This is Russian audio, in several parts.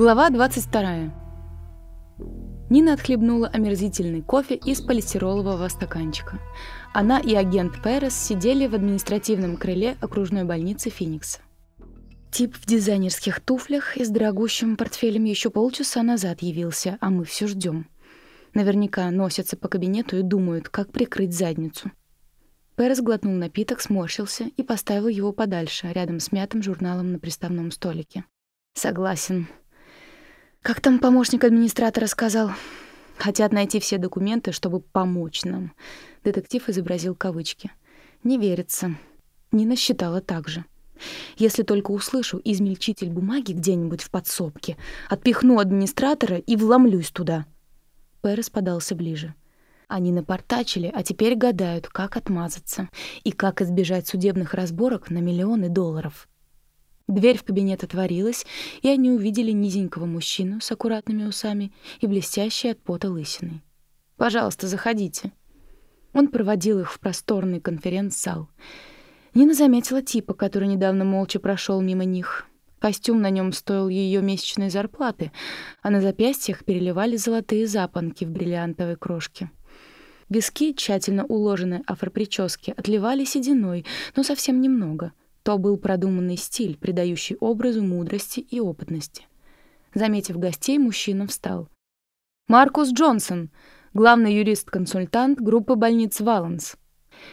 Глава 22. Нина отхлебнула омерзительный кофе из полистиролового стаканчика. Она и агент Перес сидели в административном крыле окружной больницы Феникса. Тип в дизайнерских туфлях и с дорогущим портфелем еще полчаса назад явился, а мы все ждем. Наверняка носятся по кабинету и думают, как прикрыть задницу. Перес глотнул напиток, сморщился и поставил его подальше, рядом с мятым журналом на приставном столике. «Согласен. Как там помощник администратора сказал? Хотят найти все документы, чтобы помочь нам. Детектив изобразил кавычки. Не верится. Нина считала так же. Если только услышу измельчитель бумаги где-нибудь в подсобке, отпихну администратора и вломлюсь туда. Перес подался ближе. Они напортачили, а теперь гадают, как отмазаться и как избежать судебных разборок на миллионы долларов. Дверь в кабинет отворилась, и они увидели низенького мужчину с аккуратными усами и блестящей от пота лысиной. «Пожалуйста, заходите». Он проводил их в просторный конференц-зал. Нина заметила типа, который недавно молча прошел мимо них. Костюм на нем стоил ее месячной зарплаты, а на запястьях переливали золотые запонки в бриллиантовой крошке. Виски, тщательно уложенные афропрически, отливали сединой, но совсем немного — то был продуманный стиль, придающий образу мудрости и опытности. Заметив гостей, мужчина встал. «Маркус Джонсон, главный юрист-консультант группы больниц «Валанс».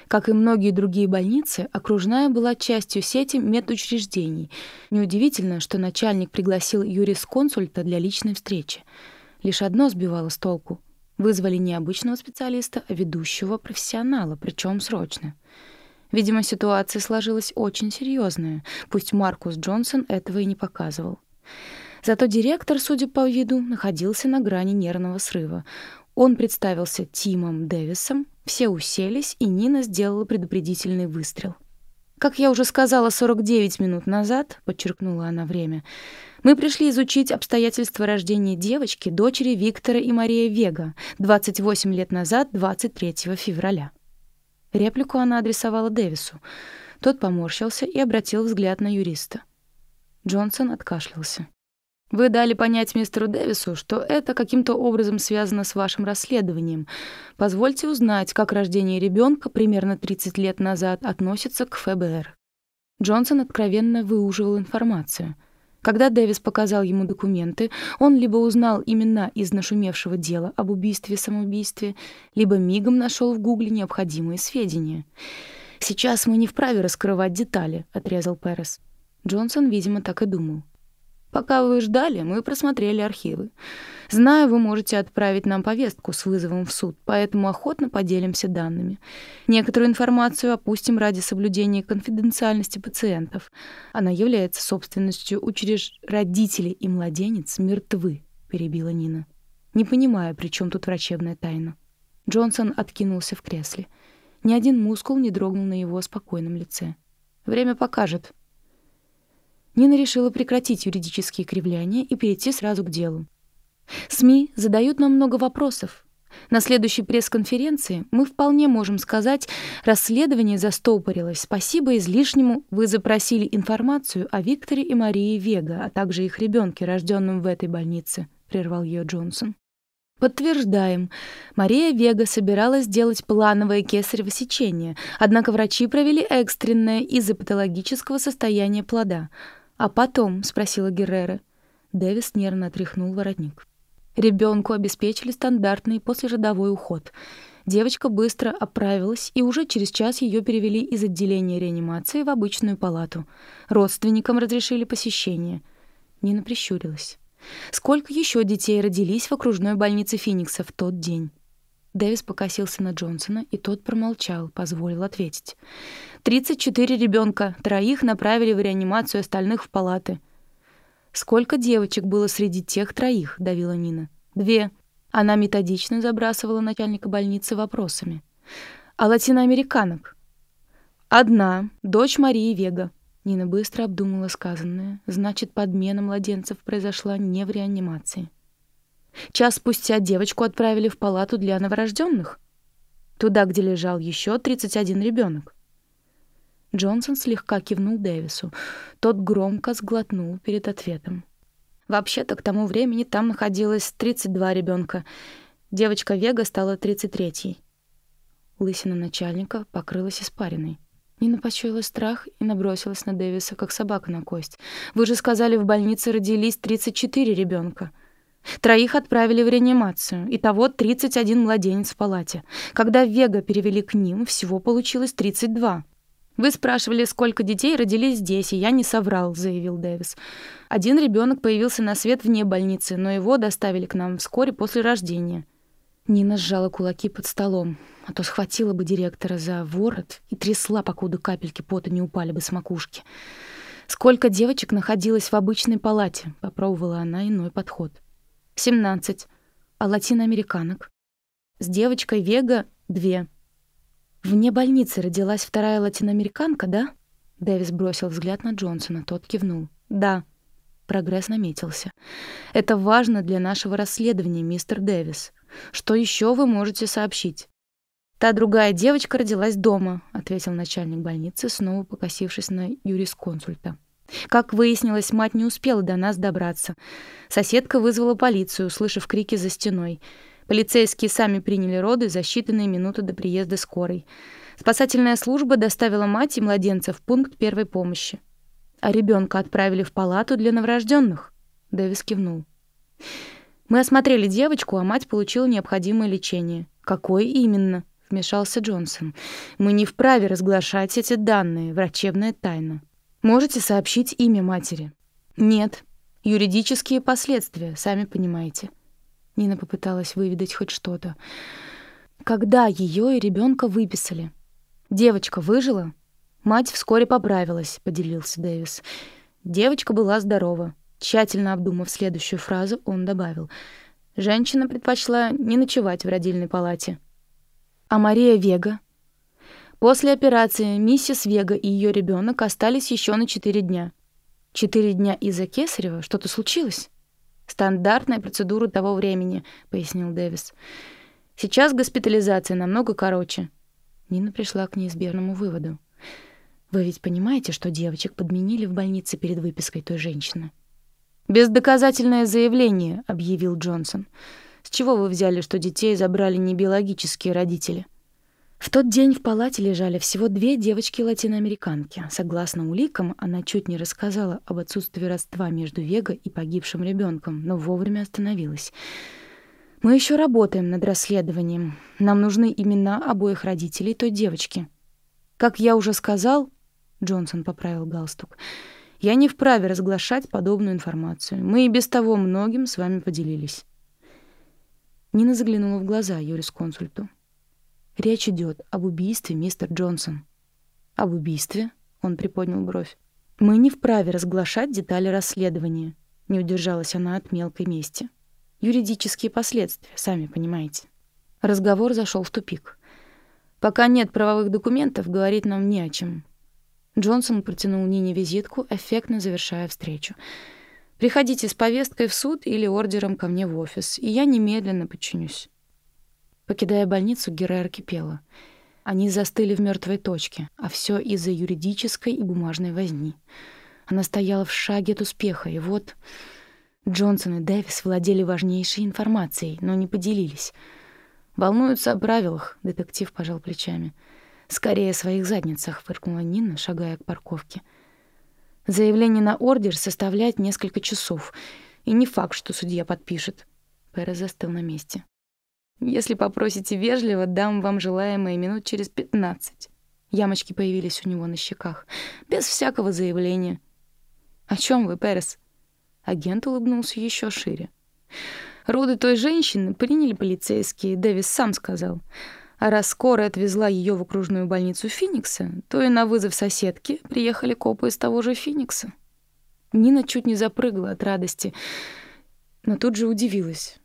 Как и многие другие больницы, окружная была частью сети медучреждений. Неудивительно, что начальник пригласил юрисконсульта для личной встречи. Лишь одно сбивало с толку. Вызвали не обычного специалиста, а ведущего профессионала, причем срочно — Видимо, ситуация сложилась очень серьезная, пусть Маркус Джонсон этого и не показывал. Зато директор, судя по виду, находился на грани нервного срыва. Он представился Тимом Дэвисом, все уселись, и Нина сделала предупредительный выстрел. «Как я уже сказала 49 минут назад», — подчеркнула она время, «мы пришли изучить обстоятельства рождения девочки, дочери Виктора и Мария Вега, 28 лет назад, 23 февраля». Реплику она адресовала Дэвису. Тот поморщился и обратил взгляд на юриста. Джонсон откашлялся. «Вы дали понять мистеру Дэвису, что это каким-то образом связано с вашим расследованием. Позвольте узнать, как рождение ребенка примерно 30 лет назад относится к ФБР». Джонсон откровенно выуживал информацию — когда Дэвис показал ему документы, он либо узнал имена из нашумевшего дела об убийстве-самоубийстве, либо мигом нашел в Гугле необходимые сведения. «Сейчас мы не вправе раскрывать детали», — отрезал Перес. Джонсон, видимо, так и думал. Пока вы ждали, мы просмотрели архивы. Знаю, вы можете отправить нам повестку с вызовом в суд, поэтому охотно поделимся данными. Некоторую информацию опустим ради соблюдения конфиденциальности пациентов. Она является собственностью учреж... Родители и младенец мертвы, перебила Нина. Не понимаю, при чем тут врачебная тайна. Джонсон откинулся в кресле. Ни один мускул не дрогнул на его спокойном лице. Время покажет, Нина решила прекратить юридические кривляния и перейти сразу к делу. СМИ задают нам много вопросов. На следующей пресс-конференции мы вполне можем сказать, расследование застопорилось. Спасибо излишнему вы запросили информацию о Викторе и Марии Вега, а также их ребенке, рожденном в этой больнице, прервал ее Джонсон. Подтверждаем. Мария Вега собиралась сделать плановое кесарево сечение, однако врачи провели экстренное из-за патологического состояния плода. «А потом?» — спросила Геррера. Дэвис нервно отряхнул воротник. Ребенку обеспечили стандартный послеродовой уход. Девочка быстро оправилась, и уже через час ее перевели из отделения реанимации в обычную палату. Родственникам разрешили посещение. Нина прищурилась. Сколько еще детей родились в окружной больнице Феникса в тот день? Дэвис покосился на Джонсона, и тот промолчал, позволил ответить. «Тридцать четыре ребенка, троих направили в реанимацию, остальных в палаты». «Сколько девочек было среди тех троих?» — давила Нина. «Две». Она методично забрасывала начальника больницы вопросами. «А латиноамериканок?» «Одна, дочь Марии Вега». Нина быстро обдумала сказанное. Значит, подмена младенцев произошла не в реанимации. Час спустя девочку отправили в палату для новорожденных, туда, где лежал еще 31 ребенок. Джонсон слегка кивнул Дэвису. Тот громко сглотнул перед ответом. Вообще-то к тому времени там находилось 32 ребенка. Девочка Вега стала 33-й. Лысина начальника покрылась испариной. Нина почуяла страх и набросилась на Дэвиса, как собака на кость. «Вы же сказали, в больнице родились 34 ребенка. Троих отправили в реанимацию. Итого 31 младенец в палате. Когда Вега перевели к ним, всего получилось 32. «Вы спрашивали, сколько детей родились здесь, и я не соврал», — заявил Дэвис. «Один ребенок появился на свет вне больницы, но его доставили к нам вскоре после рождения». Нина сжала кулаки под столом, а то схватила бы директора за ворот и трясла, покуда капельки пота не упали бы с макушки. «Сколько девочек находилось в обычной палате?» — попробовала она иной подход. «Семнадцать. А латиноамериканок?» «С девочкой Вега — две». «Вне больницы родилась вторая латиноамериканка, да?» Дэвис бросил взгляд на Джонсона, тот кивнул. «Да». Прогресс наметился. «Это важно для нашего расследования, мистер Дэвис. Что еще вы можете сообщить?» «Та другая девочка родилась дома», — ответил начальник больницы, снова покосившись на юрисконсульта. Как выяснилось, мать не успела до нас добраться. Соседка вызвала полицию, услышав крики за стеной. Полицейские сами приняли роды за считанные минуты до приезда скорой. Спасательная служба доставила мать и младенца в пункт первой помощи. А ребенка отправили в палату для новорожденных. Дэвис кивнул. Мы осмотрели девочку, а мать получила необходимое лечение. Какое именно? вмешался Джонсон. Мы не вправе разглашать эти данные, врачебная тайна. Можете сообщить имя матери? Нет. Юридические последствия, сами понимаете. Нина попыталась выведать хоть что-то. Когда ее и ребенка выписали? Девочка выжила? Мать вскоре поправилась, поделился Дэвис. Девочка была здорова. Тщательно обдумав следующую фразу, он добавил: Женщина предпочла не ночевать в родильной палате. А Мария Вега? После операции миссис Вега и ее ребенок остались еще на четыре дня. Четыре дня из-за кесарева? Что-то случилось? Стандартная процедура того времени, пояснил Дэвис. Сейчас госпитализация намного короче. Нина пришла к неизбежному выводу. Вы ведь понимаете, что девочек подменили в больнице перед выпиской той женщины? Бездоказательное заявление, объявил Джонсон. С чего вы взяли, что детей забрали не биологические родители? В тот день в палате лежали всего две девочки-латиноамериканки. Согласно уликам, она чуть не рассказала об отсутствии родства между Вега и погибшим ребенком, но вовремя остановилась. Мы еще работаем над расследованием. Нам нужны имена обоих родителей той девочки. Как я уже сказал, Джонсон поправил галстук. Я не вправе разглашать подобную информацию. Мы и без того многим с вами поделились. Нина заглянула в глаза юрисконсульту. Речь идет об убийстве, мистер Джонсон. Об убийстве? Он приподнял бровь. Мы не вправе разглашать детали расследования. Не удержалась она от мелкой мести. Юридические последствия, сами понимаете. Разговор зашел в тупик. Пока нет правовых документов, говорить нам не о чем. Джонсон протянул Нине визитку, эффектно завершая встречу. Приходите с повесткой в суд или ордером ко мне в офис, и я немедленно подчинюсь. Покидая больницу, Геррер кипела. Они застыли в мертвой точке, а все из-за юридической и бумажной возни. Она стояла в шаге от успеха, и вот Джонсон и Дэвис владели важнейшей информацией, но не поделились. Волнуются о правилах, детектив пожал плечами. Скорее о своих задницах, фыркнула Нина, шагая к парковке. Заявление на ордер составляет несколько часов, и не факт, что судья подпишет. Перес застыл на месте. Если попросите вежливо, дам вам желаемое минут через пятнадцать. Ямочки появились у него на щеках, без всякого заявления. О чем вы, Перес? Агент улыбнулся еще шире. Роды той женщины приняли полицейские, Дэвис сам сказал. А раз скорая отвезла ее в окружную больницу Финикса, то и на вызов соседки приехали копы из того же Финикса. Нина чуть не запрыгала от радости, но тут же удивилась.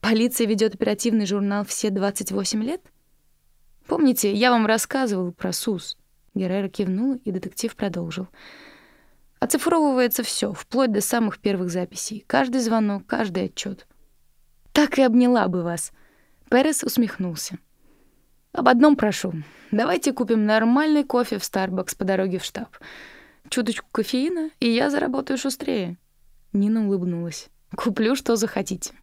Полиция ведет оперативный журнал все 28 лет? Помните, я вам рассказывал про СУС? Геррера кивнула, и детектив продолжил. Оцифровывается все, вплоть до самых первых записей. Каждый звонок, каждый отчет. Так и обняла бы вас. Перес усмехнулся. Об одном прошу. Давайте купим нормальный кофе в Starbucks по дороге в штаб. Чуточку кофеина, и я заработаю шустрее. Нина улыбнулась. «Куплю, что захотите».